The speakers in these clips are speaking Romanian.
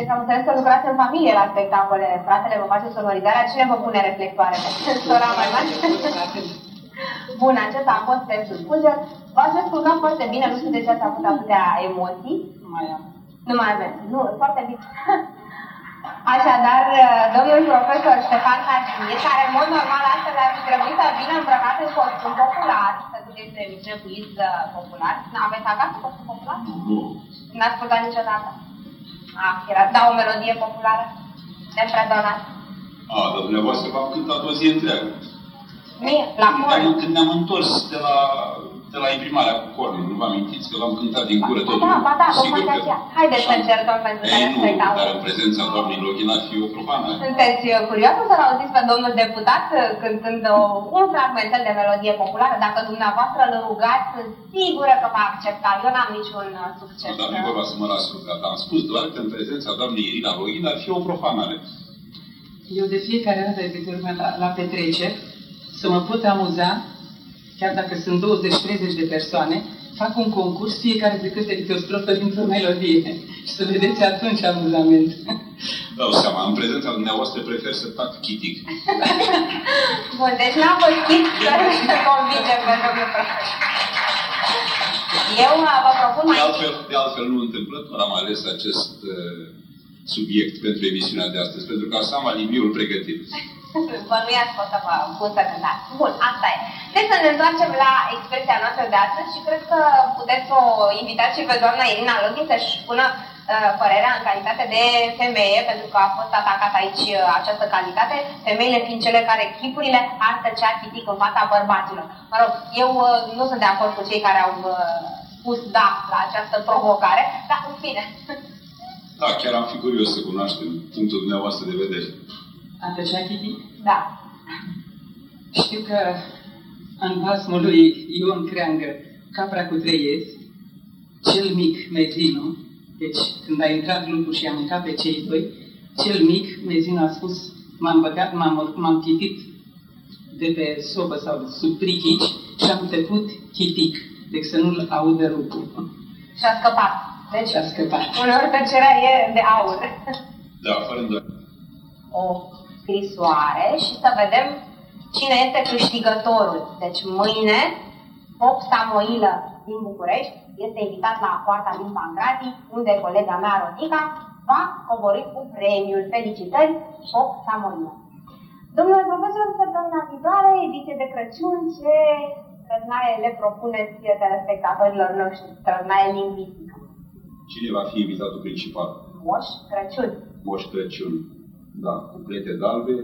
Deci am înțeles că lucrați în familie la spectacole. Fratele vă face sonorizarea. Cine vă pune reflectoarele? Sora mai mare? Bun, acesta a fost testul Fulger. V-ați descurcat foarte bine, nu știu de ce ați avut atâtea emoții. Nu mai am. Nu mai avem. Nu, foarte bine. Așadar, domnul profesor Ștefan Hacimir, care în mod normal astăzi ar fi trebuit să vină îmbrăcat în costum popular, pentru că este emisiune cu iz popular. Aveți acasă costum popular? Nu. N-ați purtat niciodată? Ah, era, da, o melodie populară? De predonat. A, dar dumneavoastră v-am cântat o zi întreagă. Mie, la Când cor. ne-am, când ne-am întors de la, de la imprimarea cu cornul, nu vă amintiți că l-am cântat din gură totul? Da, ba da, Sigur tocmai de că- aceea. Haideți să Așa. încercăm pentru Ei, nu, telespectatori. dar în prezența doamnei Loghina ar fi o profanare. Sunteți uh, curioasă să-l auziți pe domnul deputat uh, cântând o, un fragmentel de melodie populară? Dacă dumneavoastră îl rugați, sunt sigură că va accepta. Eu n-am niciun uh, succes. Dar nu e vorba să mă las rugat. Am spus doar că în prezența doamnei Irina Loghina ar fi o profanare. Eu de fiecare dată de câte ori merg la, la petreceri, să mă pot amuza, chiar dacă sunt 20-30 de persoane, fac un concurs, fiecare de câte câte o strofă dintr-o melodie. Și să vedeți atunci amuzament. Dau seama, în prezența dumneavoastră prefer să tac chitic. Bun, deci n-am văzut să convingem pe domnul profesor. Eu uh, vă propun De mai altfel, de altfel nu întâmplător am ales acest uh, subiect pentru emisiunea de astăzi, pentru ca să am alibiul pregătit. Bănuiați că o să vă pun să cântați. Bun, asta e. Deci să ne întoarcem la expresia noastră de astăzi și cred că puteți să o invitați și pe doamna Irina Loghi să-și spună uh, părerea în calitate de femeie, pentru că a fost atacat aici uh, această calitate, femeile fiind cele care chipurile ar tăcea chitic în fața bărbaților. Mă rog, eu uh, nu sunt de acord cu cei care au uh, spus da la această provocare, dar în fine. Da, chiar am fi curios să cunoaștem punctul dumneavoastră de vedere. Atâția Chiti? Da. Știu că în basmul lui Ion Creangă, Capra cu trei iezi, cel mic Mezino, deci când a intrat grupul și a mâncat pe cei doi, cel mic Mezino a spus, m-am băgat, m-am, m-am chitit de pe sobă sau sub trichici și am tăcut chitic, deci să nu-l audă rupul. Și a scăpat. Deci, Și a scăpat. uneori tăcerea e de aur. Da, fără îndoială. o scrisoare și să vedem cine este câștigătorul. Deci mâine, Pop Samoilă din București este invitat la poarta din Pancrati, unde colega mea, Rodica, va coborî cu premiul. Felicitări, Pop Samoilă. Domnule profesor, săptămâna viitoare, ediție de Crăciun, ce trăznaie le propuneți telespectatorilor noștri? Trăznaie lingvistică. Cine va fi invitatul principal? Moș Crăciun. Moș Crăciun. Da, cu plete galbe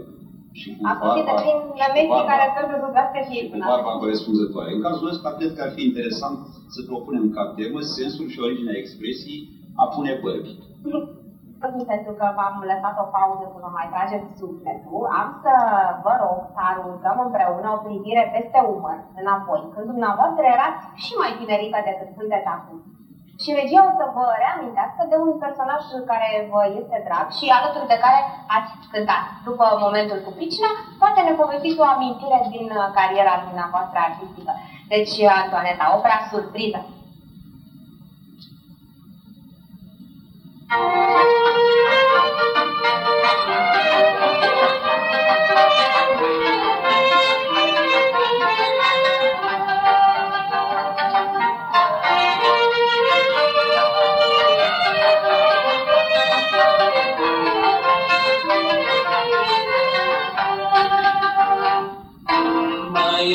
și cu A făcut barba, prin și cu lămeții barba, care trebuie să dați și și cu barba corespunzătoare. În cazul ăsta, cred că ar fi interesant să propunem ca temă sensul și originea expresiei a pune bărbi. Pentru că v-am lăsat o pauză până mai trageți sufletul, am să vă rog să aruncăm împreună o privire peste umăr, înapoi, când dumneavoastră erați și mai tinerică decât sunteți acum. Și regia o să vă reamintească de un personaj care vă este drag și alături de care ați cântat. După momentul cu pricina, poate ne povestiți o amintire din uh, cariera dumneavoastră artistică. Deci, Antoaneta, opera surpriză.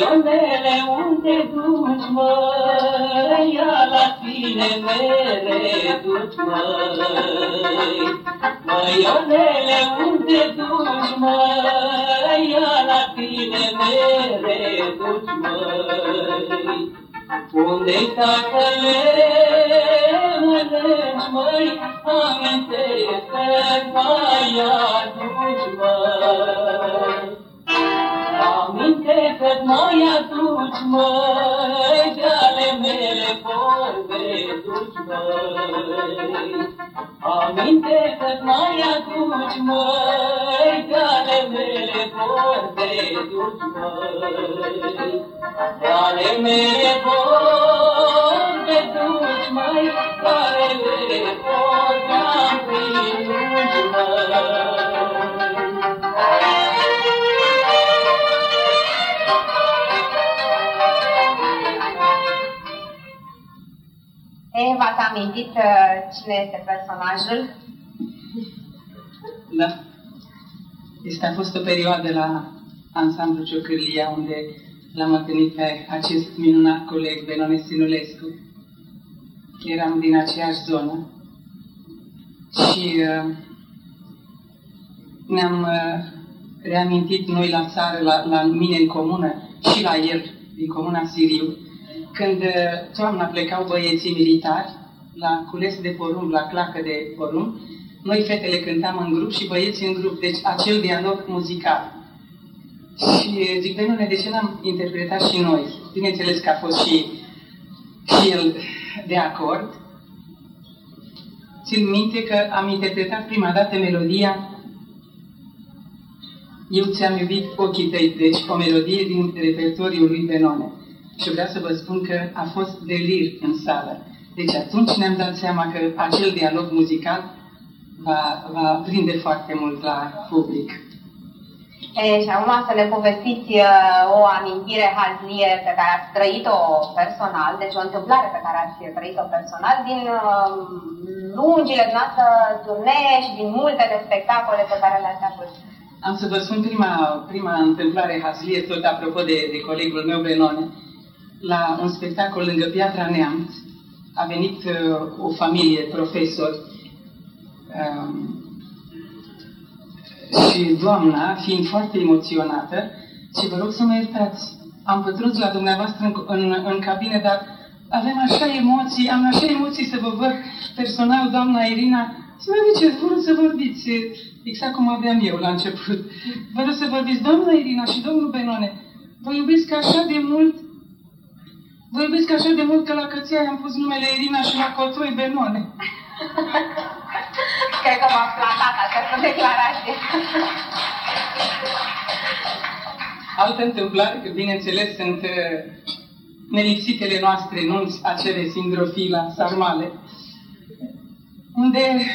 Maionele, unde duci, măi? Ia la tine mere duci, măi. Maionele, unde duci, măi? Ia la tine mere duci, măi. Unde-i tatăle mănânci, măi? Aminte să mai aduci, моя кучма, яле мере пове кучма. Аминте моя кучма, яле мере пове кучма. Яле мере пове кучма, яле мере пове кучма. Prin v-ați amintit uh, cine este personajul? Da. Este a fost o perioadă la ansamblu Ciocârlia unde l-am întâlnit pe acest minunat coleg Benone Sinulescu. Eram din aceeași zonă și uh, ne-am uh, reamintit noi la țară, la, la mine în comună și la el, din comuna Siriu, când uh, toamna plecau băieții militari la cules de porumb, la clacă de porumb, noi fetele cântam în grup și băieții în grup, deci acel dialog muzical. Și zic, Benune, de ce n-am interpretat și noi? Bineînțeles că a fost și, și el de acord. Țin minte că am interpretat prima dată melodia Eu ți-am iubit ochii tăi, deci o melodie din repertoriul lui Benone. Și vreau să vă spun că a fost delir în sală. Deci atunci ne-am dat seama că acel dialog muzical va, va prinde foarte mult la public. E, și acum să ne povestiți uh, o amintire hazlie pe care ați trăit-o personal, deci o întâmplare pe care ați trăit-o personal din uh, lungile noastre turnee și din multele spectacole pe care le-ați avut. Am să vă spun prima, prima întâmplare hazlie, tot apropo de, de colegul meu Benone. La un spectacol lângă Piatra Neamț. A venit uh, o familie, profesori, um, și doamna, fiind foarte emoționată, și vă rog să mă iertați, am pătruns la dumneavoastră în, în, în cabine, dar avem așa emoții, am așa emoții să vă văd personal, doamna Irina, să vă duceți, vă rog să vorbiți, exact cum aveam eu la început. Vă rog să vorbiți, doamna Irina și domnul Benone, vă iubesc așa de mult, vă iubesc așa de mult că la căția am pus numele Irina și la cotoi Benone. Cred că m-a flatat această declarație. Altă întâmplare, că bineînțeles sunt uh, nelipsitele noastre nunți, acele sindrofila, sarmale, unde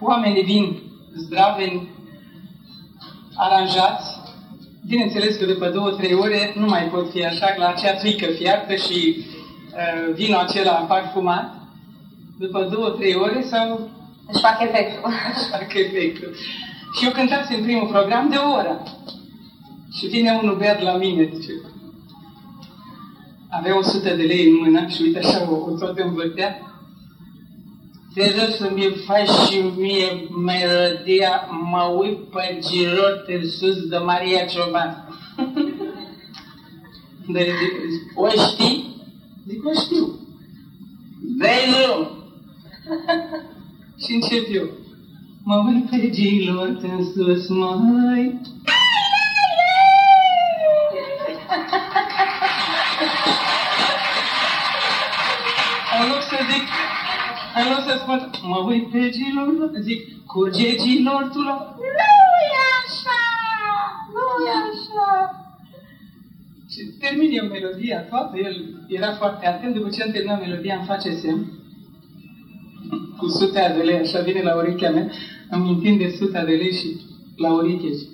oamenii vin zdraveni, aranjați, bineînțeles că după două, trei ore nu mai pot fi așa, la acea frică fiartă și uh, vinul acela parfumat, după două, trei ore sau își fac efectul. Își fac efectul. Și eu cântasem primul program de o oră. Și vine unul beat la mine, zice, avea 100 de lei în mână și uite așa o, o tot învârtea. Te rog să-mi faci și mie melodia Mă uit pe girot în sus de Maria Cioban. de, zic, o știi? Zic, o știu. Dai și încep eu. Mă uit pe gilor în sus, măi. În în loc să spun, mă uit pe gilor, zic, curge gilor tu la... Nu e așa! Nu e așa! Și termin eu melodia toată, el era foarte atent, după ce am terminat melodia îmi face semn cu sute de lei, așa vine la urechea mea, îmi întinde suta de lei și la ureche și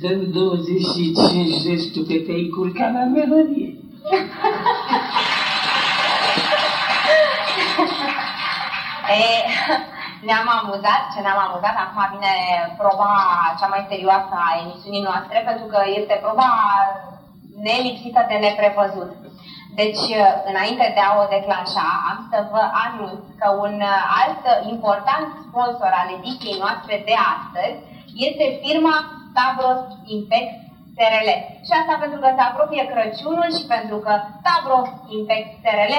dă 25 gestul pe te-ai culcat la melodie. e, ne-am amuzat, ce ne-am amuzat, acum vine proba cea mai serioasă a emisiunii noastre, pentru că este proba nelipsită de neprevăzut. Deci, înainte de a o declanșa, am să vă anunț că un alt important sponsor al ediției noastre de astăzi este firma Stavros Impact SRL. Și asta pentru că se apropie Crăciunul și pentru că Stavros Impact SRL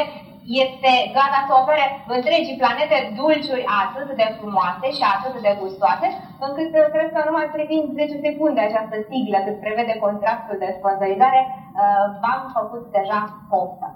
este gata să ofere întregii planete dulciuri atât de frumoase și atât de gustoase, încât cred că numai privind 10 secunde această siglă cât prevede contractul de sponsorizare, uh, v-am făcut deja poftă.